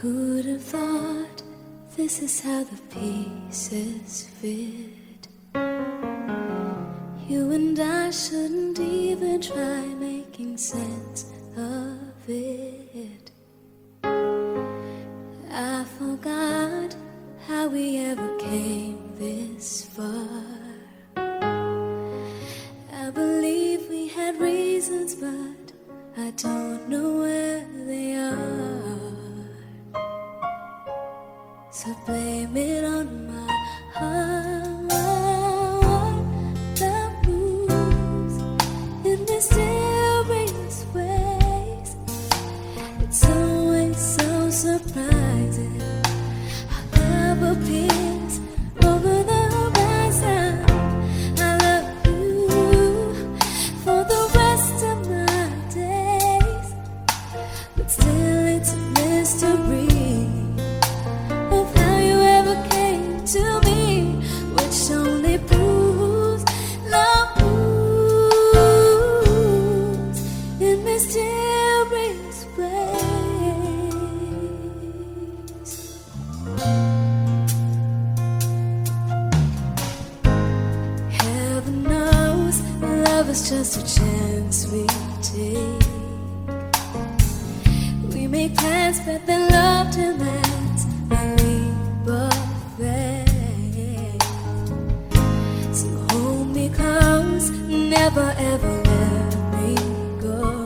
Who'd have thought this is how the pieces fit? You and I shouldn't even try making sense of it. I forgot how we ever came this far. I believe we had reasons, but I don't know where they are. So blame it on my heart. The moves in mysterious ways. It's always so surprising. How love appears over the horizon. I love you for the rest of my days, but still it's a mystery love is just a chance we take. We make plans, but then love demands a leap of faith. So hold me close, never ever let me go.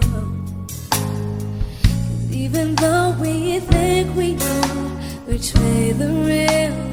'Cause even though we think we know which way the river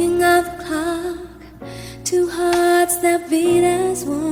ticking of a clock, two hearts that beat as one.